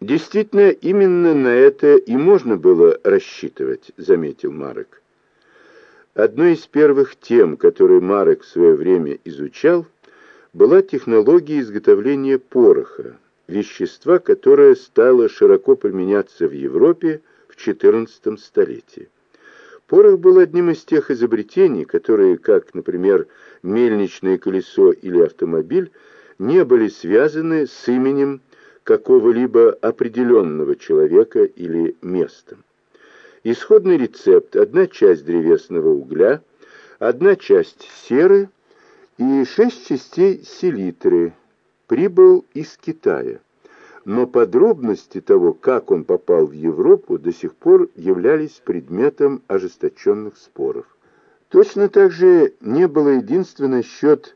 Действительно, именно на это и можно было рассчитывать, заметил Марек. Одной из первых тем, которые Марек в свое время изучал, была технология изготовления пороха, вещества, которое стало широко применяться в Европе в XIV столетии. Порох был одним из тех изобретений, которые, как, например, мельничное колесо или автомобиль, не были связаны с именем какого-либо определенного человека или места. Исходный рецепт – одна часть древесного угля, одна часть серы и шесть частей селитры прибыл из Китая. Но подробности того, как он попал в Европу, до сих пор являлись предметом ожесточенных споров. Точно так же не было единственный счет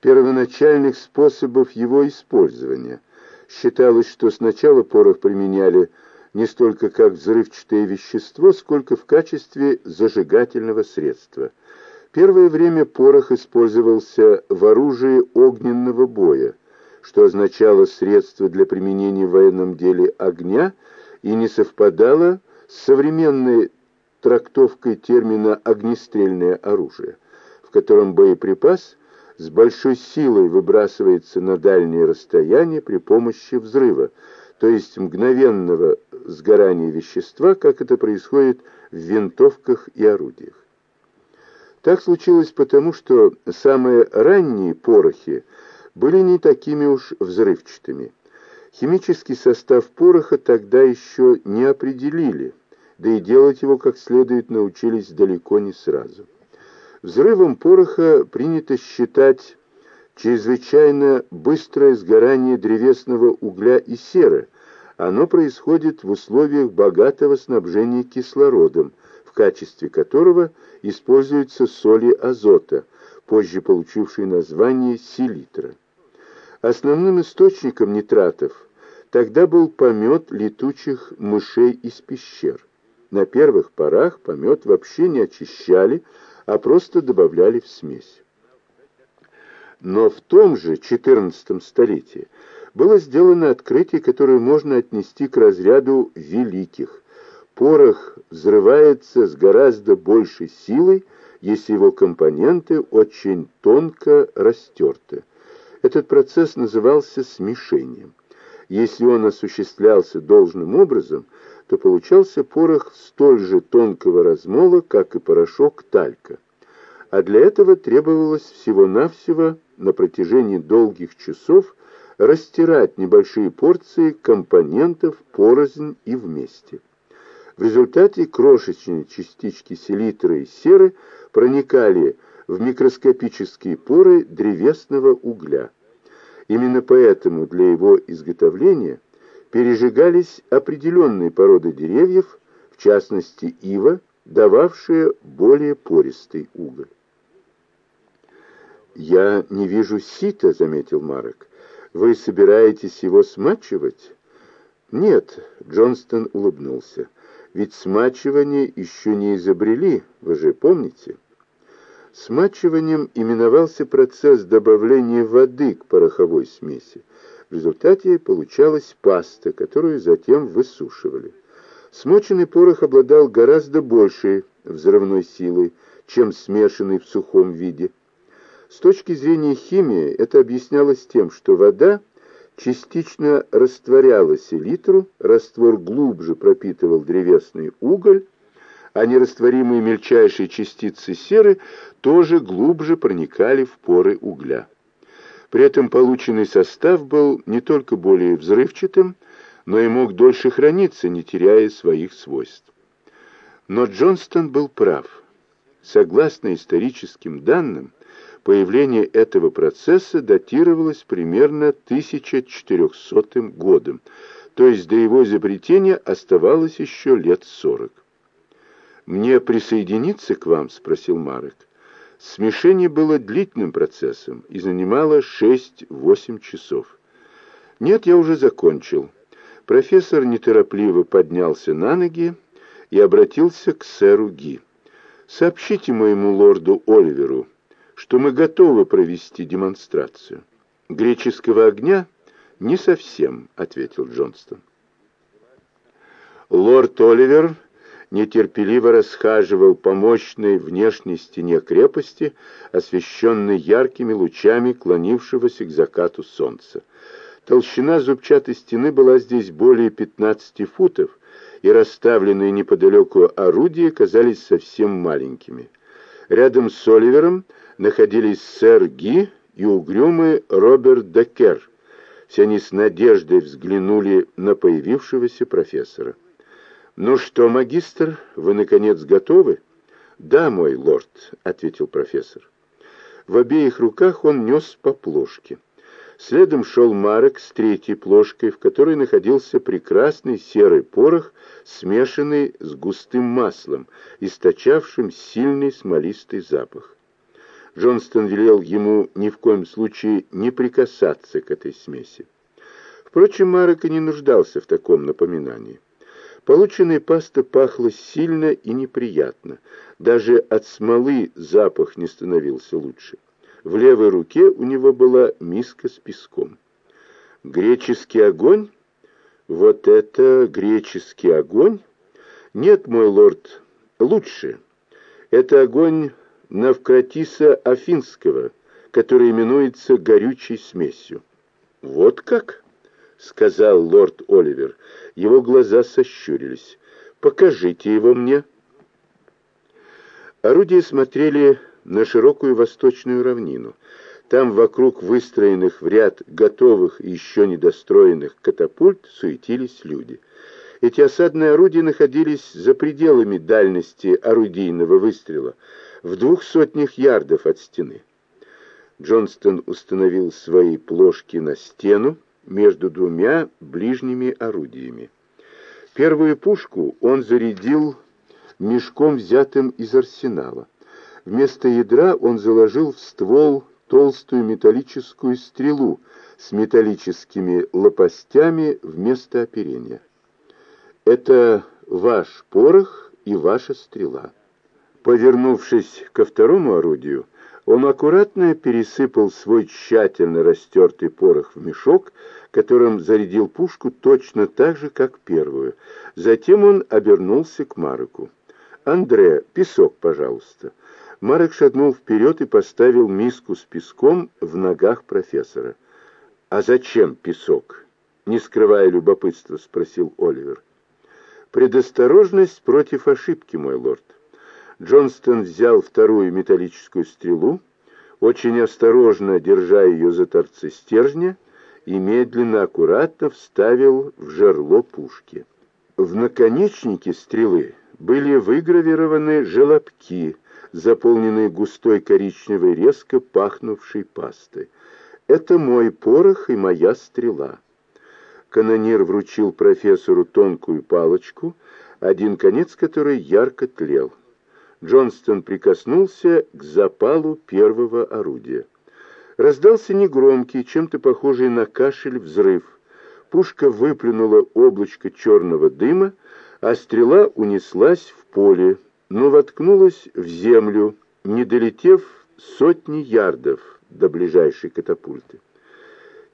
первоначальных способов его использования. Считалось, что сначала порох применяли не столько как взрывчатое вещество, сколько в качестве зажигательного средства. Первое время порох использовался в оружии огненного боя, что означало средство для применения в военном деле огня и не совпадало с современной трактовкой термина «огнестрельное оружие», в котором боеприпас с большой силой выбрасывается на дальние расстояния при помощи взрыва, то есть мгновенного сгорания вещества, как это происходит в винтовках и орудиях. Так случилось потому, что самые ранние порохи были не такими уж взрывчатыми. Химический состав пороха тогда еще не определили, да и делать его как следует научились далеко не сразу. Взрывом пороха принято считать чрезвычайно быстрое сгорание древесного угля и серы. Оно происходит в условиях богатого снабжения кислородом, в качестве которого используются соли азота, позже получившие название селитра. Основным источником нитратов тогда был помет летучих мышей из пещер. На первых порах помет вообще не очищали, а просто добавляли в смесь. Но в том же XIV столетии было сделано открытие, которое можно отнести к разряду великих. Порох взрывается с гораздо большей силой, если его компоненты очень тонко растерты. Этот процесс назывался смешением. Если он осуществлялся должным образом, то получался порох столь же тонкого размола, как и порошок талька. А для этого требовалось всего-навсего на протяжении долгих часов растирать небольшие порции компонентов порознь и вместе. В результате крошечные частички селитры и серы проникали в микроскопические поры древесного угля. Именно поэтому для его изготовления пережигались определенные породы деревьев, в частности ива, дававшие более пористый уголь. «Я не вижу сита», — заметил Марек. «Вы собираетесь его смачивать?» «Нет», — Джонстон улыбнулся. «Ведь смачивание еще не изобрели, вы же помните?» Смачиванием именовался процесс добавления воды к пороховой смеси. В результате получалась паста, которую затем высушивали. Смоченный порох обладал гораздо большей взрывной силой, чем смешанный в сухом виде. С точки зрения химии это объяснялось тем, что вода частично растворяла селитру, раствор глубже пропитывал древесный уголь, а нерастворимые мельчайшие частицы серы тоже глубже проникали в поры угля. При этом полученный состав был не только более взрывчатым, но и мог дольше храниться, не теряя своих свойств. Но Джонстон был прав. Согласно историческим данным, появление этого процесса датировалось примерно 1400 годом, то есть до его изобретения оставалось еще лет 40. «Мне присоединиться к вам?» — спросил Марек. Смешение было длительным процессом и занимало 6-8 часов. «Нет, я уже закончил». Профессор неторопливо поднялся на ноги и обратился к сэру Ги. «Сообщите моему лорду Оливеру, что мы готовы провести демонстрацию». «Греческого огня?» «Не совсем», — ответил Джонстон. Лорд Оливер нетерпеливо расхаживал по мощной внешней стене крепости, освещенной яркими лучами клонившегося к закату солнца. Толщина зубчатой стены была здесь более 15 футов, и расставленные неподалеку орудия казались совсем маленькими. Рядом с Оливером находились сэр Ги и угрюмый Роберт Декер. Все они с надеждой взглянули на появившегося профессора. «Ну что, магистр, вы, наконец, готовы?» «Да, мой лорд», — ответил профессор. В обеих руках он нес по плошке. Следом шел Марек с третьей плошкой, в которой находился прекрасный серый порох, смешанный с густым маслом, источавшим сильный смолистый запах. Джонстон велел ему ни в коем случае не прикасаться к этой смеси. Впрочем, Марек и не нуждался в таком напоминании. Полученная паста пахла сильно и неприятно. Даже от смолы запах не становился лучше. В левой руке у него была миска с песком. Греческий огонь? Вот это греческий огонь? Нет, мой лорд, лучше. Это огонь Навкратиса Афинского, который именуется горючей смесью. Вот как? — сказал лорд Оливер. Его глаза сощурились. «Покажите его мне». Орудия смотрели на широкую восточную равнину. Там вокруг выстроенных в ряд готовых и еще недостроенных катапульт суетились люди. Эти осадные орудия находились за пределами дальности орудийного выстрела, в двух сотнях ярдов от стены. Джонстон установил свои плошки на стену, между двумя ближними орудиями. Первую пушку он зарядил мешком, взятым из арсенала. Вместо ядра он заложил в ствол толстую металлическую стрелу с металлическими лопастями вместо оперения. Это ваш порох и ваша стрела. Повернувшись ко второму орудию, он аккуратно пересыпал свой тщательно растертый порох в мешок, которым зарядил пушку точно так же, как первую. Затем он обернулся к Мареку. «Андре, песок, пожалуйста». Марек шагнул вперед и поставил миску с песком в ногах профессора. «А зачем песок?» — не скрывая любопытства, спросил Оливер. «Предосторожность против ошибки, мой лорд. Джонстон взял вторую металлическую стрелу, очень осторожно держа ее за торцы стержня, и медленно, аккуратно вставил в жерло пушки. В наконечнике стрелы были выгравированы желобки, заполненные густой коричневой, резко пахнувшей пастой. «Это мой порох и моя стрела». Канонир вручил профессору тонкую палочку, один конец которой ярко тлел. Джонстон прикоснулся к запалу первого орудия. Раздался негромкий, чем-то похожий на кашель, взрыв. Пушка выплюнула облачко черного дыма, а стрела унеслась в поле, но воткнулась в землю, не долетев сотни ярдов до ближайшей катапульты.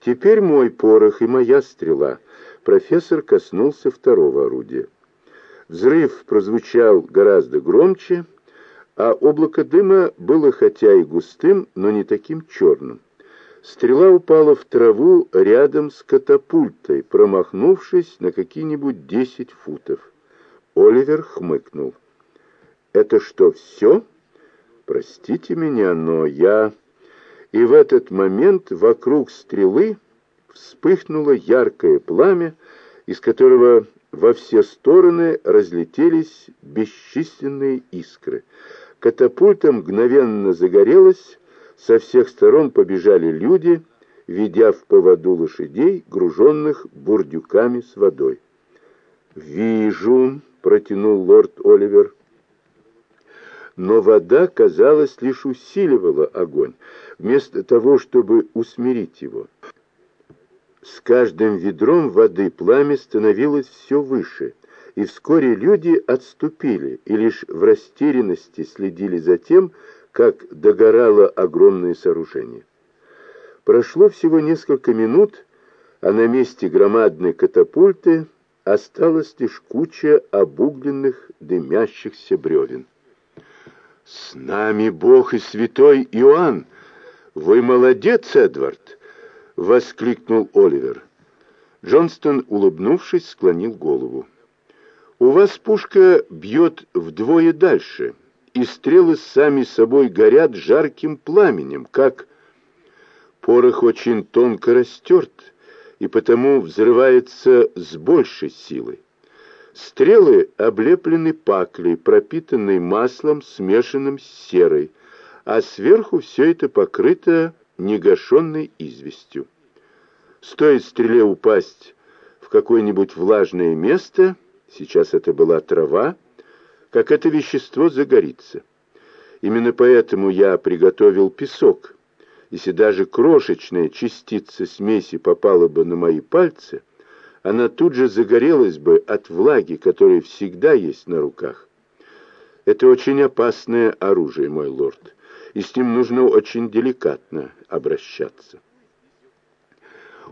«Теперь мой порох и моя стрела», — профессор коснулся второго орудия. Взрыв прозвучал гораздо громче, а облако дыма было хотя и густым, но не таким черным. Стрела упала в траву рядом с катапультой, промахнувшись на какие-нибудь десять футов. Оливер хмыкнул. «Это что, все? Простите меня, но я...» И в этот момент вокруг стрелы вспыхнуло яркое пламя, из которого во все стороны разлетелись бесчисленные искры. Катапульта мгновенно загорелась, со всех сторон побежали люди, ведя в поводу лошадей, груженных бурдюками с водой. «Вижу», — протянул лорд Оливер. Но вода, казалось, лишь усиливала огонь, вместо того, чтобы усмирить его. С каждым ведром воды пламя становилось все выше — и вскоре люди отступили и лишь в растерянности следили за тем, как догорало огромное сооружение. Прошло всего несколько минут, а на месте громадной катапульты осталась лишь куча обугленных дымящихся бревен. «С нами Бог и святой Иоанн! Вы молодец, Эдвард!» — воскликнул Оливер. Джонстон, улыбнувшись, склонил голову. «У вас пушка бьет вдвое дальше, и стрелы сами собой горят жарким пламенем, как...» Порох очень тонко растерт, и потому взрывается с большей силой. Стрелы облеплены паклей, пропитанной маслом, смешанным с серой, а сверху все это покрыто негашенной известью. Стоит стреле упасть в какое-нибудь влажное место, сейчас это была трава, как это вещество загорится. Именно поэтому я приготовил песок. Если даже крошечная частица смеси попала бы на мои пальцы, она тут же загорелась бы от влаги, которая всегда есть на руках. Это очень опасное оружие, мой лорд, и с ним нужно очень деликатно обращаться.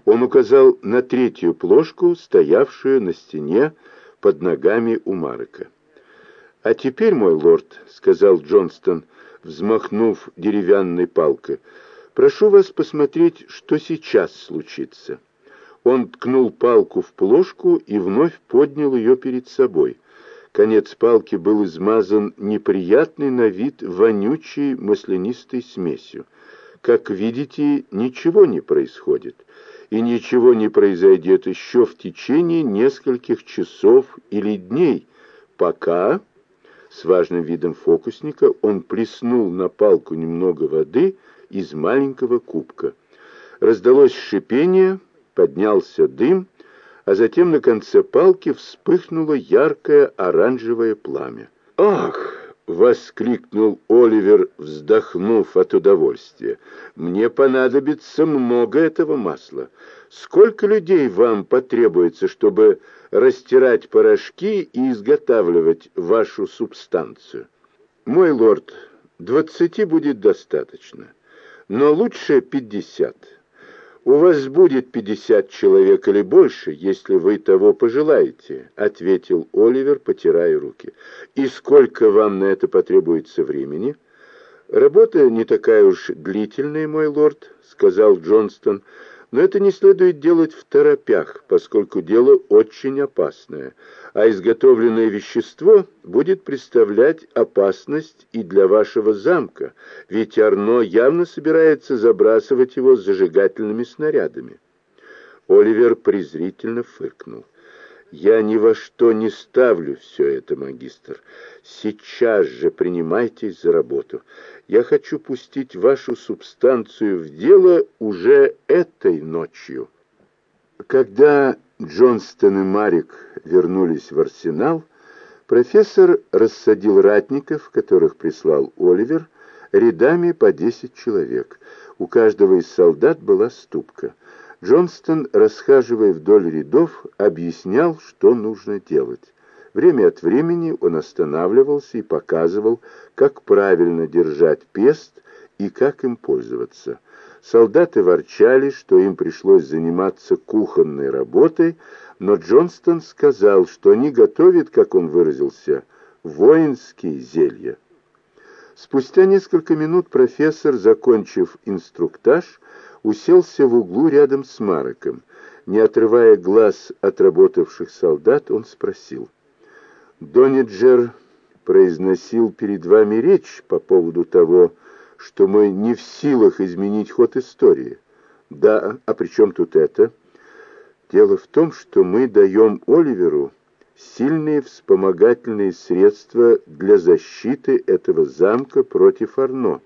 Он указал на третью плошку, стоявшую на стене под ногами у Марека. «А теперь, мой лорд», — сказал Джонстон, взмахнув деревянной палкой, — Прошу вас посмотреть, что сейчас случится». Он ткнул палку в плошку и вновь поднял ее перед собой. Конец палки был измазан неприятной на вид вонючей маслянистой смесью. Как видите, ничего не происходит, и ничего не произойдет еще в течение нескольких часов или дней, пока, с важным видом фокусника, он плеснул на палку немного воды из маленького кубка. Раздалось шипение, поднялся дым, а затем на конце палки вспыхнуло яркое оранжевое пламя. «Ах!» — воскликнул Оливер, вздохнув от удовольствия. «Мне понадобится много этого масла. Сколько людей вам потребуется, чтобы растирать порошки и изготавливать вашу субстанцию?» «Мой лорд, двадцати будет достаточно но лучше пятьдесят. У вас будет пятьдесят человек или больше, если вы того пожелаете, ответил Оливер, потирая руки. И сколько вам на это потребуется времени? Работа не такая уж длительная, мой лорд, сказал Джонстон. Но это не следует делать в торопях, поскольку дело очень опасное, а изготовленное вещество будет представлять опасность и для вашего замка, ведь Арно явно собирается забрасывать его зажигательными снарядами. Оливер презрительно фыркнул. «Я ни во что не ставлю все это, магистр. Сейчас же принимайтесь за работу. Я хочу пустить вашу субстанцию в дело уже этой ночью». Когда Джонстон и Марик вернулись в арсенал, профессор рассадил ратников, которых прислал Оливер, рядами по десять человек. У каждого из солдат была ступка. Джонстон, расхаживая вдоль рядов, объяснял, что нужно делать. Время от времени он останавливался и показывал, как правильно держать пест и как им пользоваться. Солдаты ворчали, что им пришлось заниматься кухонной работой, но Джонстон сказал, что они готовят, как он выразился, воинские зелья. Спустя несколько минут профессор, закончив инструктаж, уселся в углу рядом с Мароком. Не отрывая глаз от работавших солдат, он спросил. «Дониджер произносил перед вами речь по поводу того, что мы не в силах изменить ход истории». «Да, а при чем тут это?» «Дело в том, что мы даем Оливеру сильные вспомогательные средства для защиты этого замка против Арно».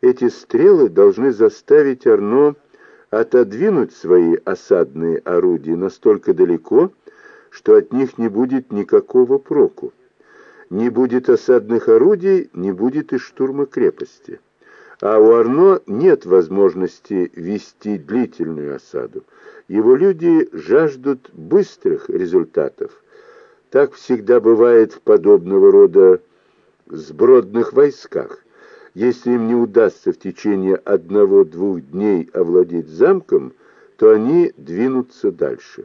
Эти стрелы должны заставить Арно отодвинуть свои осадные орудия настолько далеко, что от них не будет никакого проку. Не будет осадных орудий, не будет и штурма крепости. А у Арно нет возможности вести длительную осаду. Его люди жаждут быстрых результатов. Так всегда бывает в подобного рода сбродных войсках. Если им не удастся в течение одного-двух дней овладеть замком, то они двинутся дальше.